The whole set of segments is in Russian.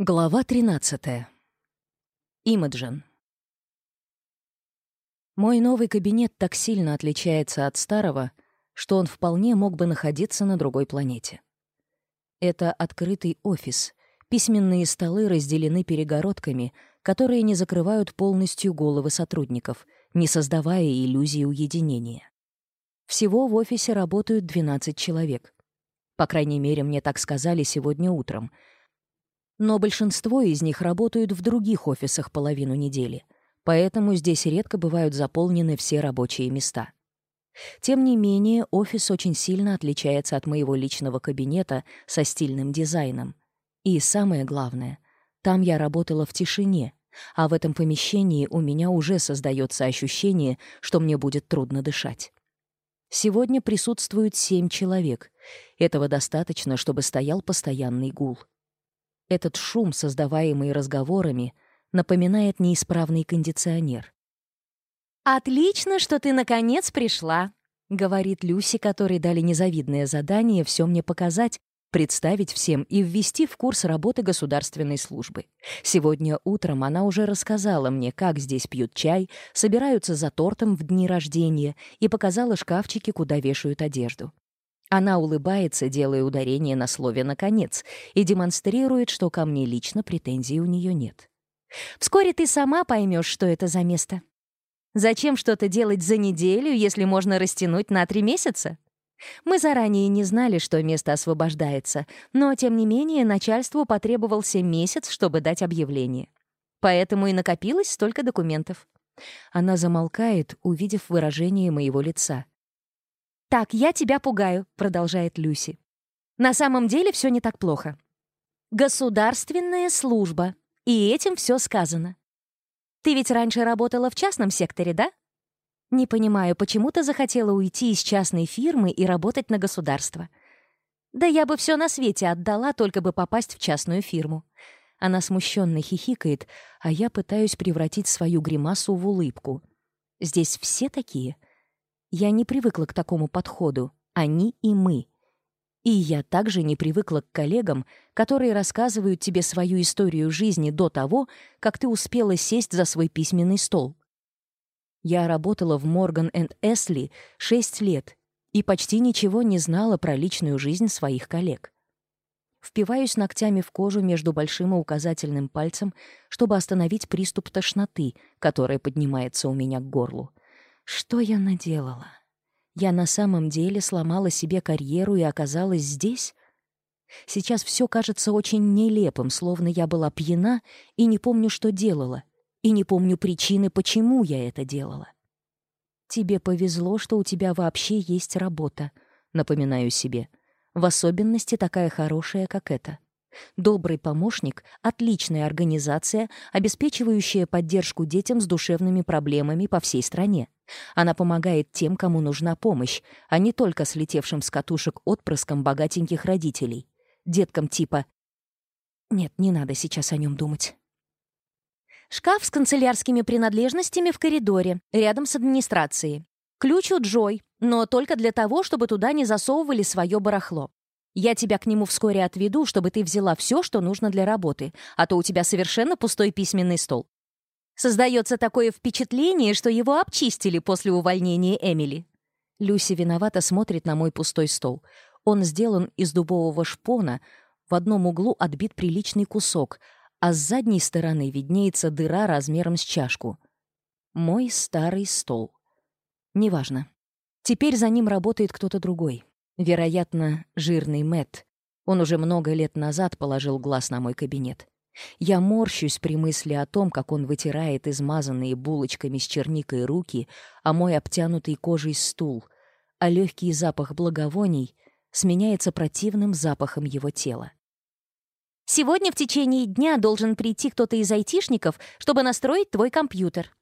Глава 13. Имаджин. Мой новый кабинет так сильно отличается от старого, что он вполне мог бы находиться на другой планете. Это открытый офис. Письменные столы разделены перегородками, которые не закрывают полностью головы сотрудников, не создавая иллюзии уединения. Всего в офисе работают 12 человек. По крайней мере, мне так сказали сегодня утром — но большинство из них работают в других офисах половину недели, поэтому здесь редко бывают заполнены все рабочие места. Тем не менее, офис очень сильно отличается от моего личного кабинета со стильным дизайном. И самое главное, там я работала в тишине, а в этом помещении у меня уже создается ощущение, что мне будет трудно дышать. Сегодня присутствует семь человек. Этого достаточно, чтобы стоял постоянный гул. Этот шум, создаваемый разговорами, напоминает неисправный кондиционер. «Отлично, что ты наконец пришла», — говорит Люси, которой дали незавидное задание все мне показать, представить всем и ввести в курс работы государственной службы. Сегодня утром она уже рассказала мне, как здесь пьют чай, собираются за тортом в дни рождения и показала шкафчики, куда вешают одежду. Она улыбается, делая ударение на слове «наконец», и демонстрирует, что ко мне лично претензий у нее нет. «Вскоре ты сама поймешь, что это за место. Зачем что-то делать за неделю, если можно растянуть на три месяца?» Мы заранее не знали, что место освобождается, но, тем не менее, начальству потребовался месяц, чтобы дать объявление. Поэтому и накопилось столько документов. Она замолкает, увидев выражение моего лица — «Так, я тебя пугаю», — продолжает Люси. «На самом деле все не так плохо. Государственная служба. И этим все сказано. Ты ведь раньше работала в частном секторе, да? Не понимаю, почему ты захотела уйти из частной фирмы и работать на государство. Да я бы все на свете отдала, только бы попасть в частную фирму. Она смущенно хихикает, а я пытаюсь превратить свою гримасу в улыбку. Здесь все такие — я не привыкла к такому подходу, они и мы. И я также не привыкла к коллегам, которые рассказывают тебе свою историю жизни до того, как ты успела сесть за свой письменный стол. Я работала в Морган энд Эсли шесть лет и почти ничего не знала про личную жизнь своих коллег. Впиваюсь ногтями в кожу между большим и указательным пальцем, чтобы остановить приступ тошноты, которая поднимается у меня к горлу. Что я наделала? Я на самом деле сломала себе карьеру и оказалась здесь? Сейчас все кажется очень нелепым, словно я была пьяна и не помню, что делала, и не помню причины, почему я это делала. «Тебе повезло, что у тебя вообще есть работа», — напоминаю себе. «В особенности такая хорошая, как эта. Добрый помощник — отличная организация, обеспечивающая поддержку детям с душевными проблемами по всей стране. Она помогает тем, кому нужна помощь, а не только слетевшим с катушек отпрыском богатеньких родителей. Деткам типа «Нет, не надо сейчас о нем думать». Шкаф с канцелярскими принадлежностями в коридоре, рядом с администрацией. Ключ у Джой, но только для того, чтобы туда не засовывали свое барахло. Я тебя к нему вскоре отведу, чтобы ты взяла все, что нужно для работы, а то у тебя совершенно пустой письменный стол». Создается такое впечатление, что его обчистили после увольнения Эмили. Люси виновато смотрит на мой пустой стол. Он сделан из дубового шпона, в одном углу отбит приличный кусок, а с задней стороны виднеется дыра размером с чашку. Мой старый стол. Неважно. Теперь за ним работает кто-то другой. Вероятно, жирный Мэт. Он уже много лет назад положил глаз на мой кабинет. Я морщусь при мысли о том, как он вытирает измазанные булочками с черникой руки, а мой обтянутый кожей стул, а легкий запах благовоний сменяется противным запахом его тела. «Сегодня в течение дня должен прийти кто-то из айтишников, чтобы настроить твой компьютер».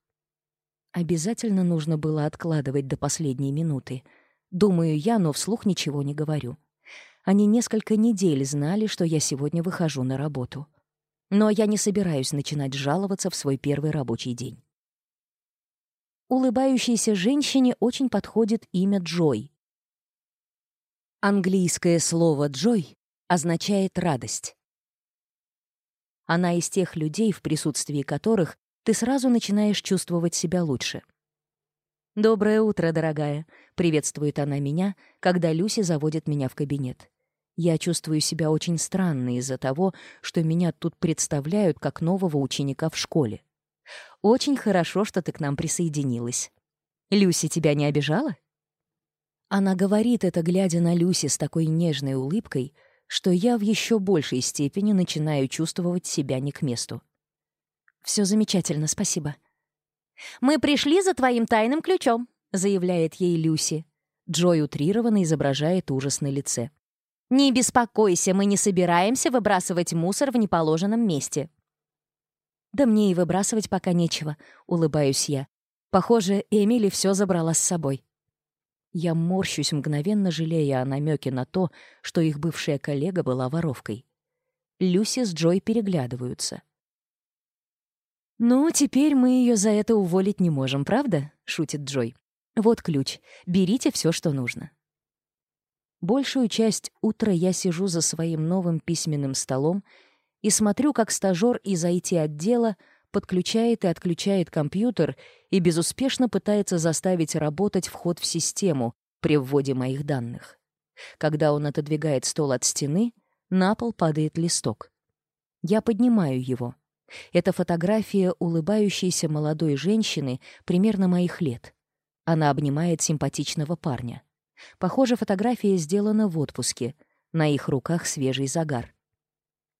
Обязательно нужно было откладывать до последней минуты — Думаю я, но вслух ничего не говорю. Они несколько недель знали, что я сегодня выхожу на работу. Но я не собираюсь начинать жаловаться в свой первый рабочий день. Улыбающейся женщине очень подходит имя Джой. Английское слово «джой» означает «радость». Она из тех людей, в присутствии которых ты сразу начинаешь чувствовать себя лучше. «Доброе утро, дорогая», — приветствует она меня, когда Люси заводит меня в кабинет. Я чувствую себя очень странно из-за того, что меня тут представляют как нового ученика в школе. «Очень хорошо, что ты к нам присоединилась. Люси тебя не обижала?» Она говорит это, глядя на Люси с такой нежной улыбкой, что я в еще большей степени начинаю чувствовать себя не к месту. Все замечательно, спасибо», «Мы пришли за твоим тайным ключом», — заявляет ей Люси. Джой утрированно изображает ужас на лице. «Не беспокойся, мы не собираемся выбрасывать мусор в неположенном месте». «Да мне и выбрасывать пока нечего», — улыбаюсь я. Похоже, Эмили все забрала с собой. Я морщусь, мгновенно жалея о намеке на то, что их бывшая коллега была воровкой. Люси с Джой переглядываются. «Ну, теперь мы ее за это уволить не можем, правда?» — шутит Джой. «Вот ключ. Берите все, что нужно». Большую часть утра я сижу за своим новым письменным столом и смотрю, как стажер из IT-отдела подключает и отключает компьютер и безуспешно пытается заставить работать вход в систему при вводе моих данных. Когда он отодвигает стол от стены, на пол падает листок. Я поднимаю его — это фотография улыбающейся молодой женщины примерно моих лет. Она обнимает симпатичного парня. Похоже, фотография сделана в отпуске. На их руках свежий загар.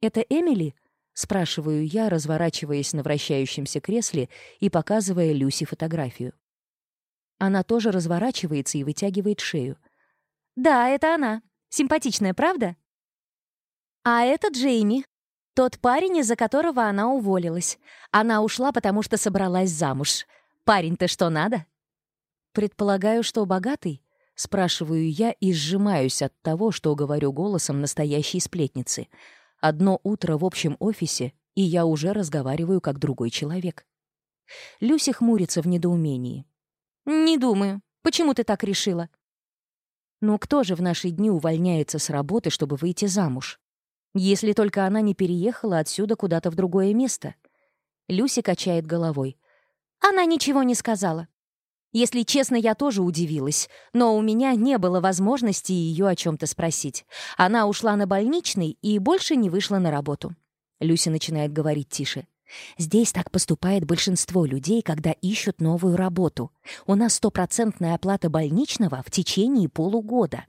«Это Эмили?» — спрашиваю я, разворачиваясь на вращающемся кресле и показывая Люси фотографию. Она тоже разворачивается и вытягивает шею. «Да, это она. Симпатичная, правда?» «А это Джейми. Тот парень, из-за которого она уволилась. Она ушла, потому что собралась замуж. Парень-то что надо? Предполагаю, что богатый? Спрашиваю я и сжимаюсь от того, что говорю голосом настоящей сплетницы. Одно утро в общем офисе, и я уже разговариваю как другой человек. Люси хмурится в недоумении. «Не думаю. Почему ты так решила?» «Ну кто же в наши дни увольняется с работы, чтобы выйти замуж? Если только она не переехала отсюда куда-то в другое место. Люси качает головой. Она ничего не сказала. Если честно, я тоже удивилась, но у меня не было возможности ее о чем-то спросить. Она ушла на больничный и больше не вышла на работу. Люси начинает говорить тише. Здесь так поступает большинство людей, когда ищут новую работу. У нас стопроцентная оплата больничного в течение полугода.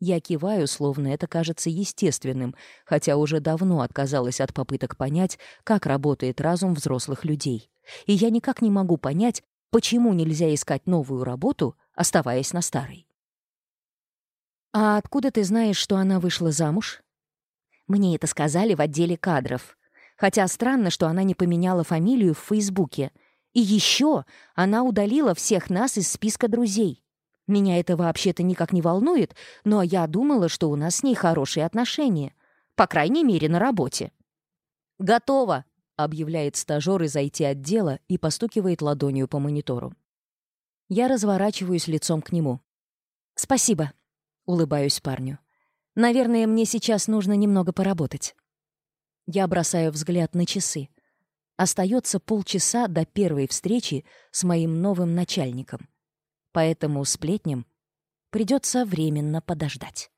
Я киваю, словно это кажется естественным, хотя уже давно отказалась от попыток понять, как работает разум взрослых людей. И я никак не могу понять, почему нельзя искать новую работу, оставаясь на старой. «А откуда ты знаешь, что она вышла замуж?» Мне это сказали в отделе кадров. Хотя странно, что она не поменяла фамилию в Фейсбуке. И еще она удалила всех нас из списка друзей. Меня это вообще-то никак не волнует, но я думала, что у нас с ней хорошие отношения. По крайней мере, на работе. «Готово!» — объявляет стажер из IT-отдела и постукивает ладонью по монитору. Я разворачиваюсь лицом к нему. «Спасибо», — улыбаюсь парню. «Наверное, мне сейчас нужно немного поработать». Я бросаю взгляд на часы. Остается полчаса до первой встречи с моим новым начальником поэтому сплетням придется временно подождать.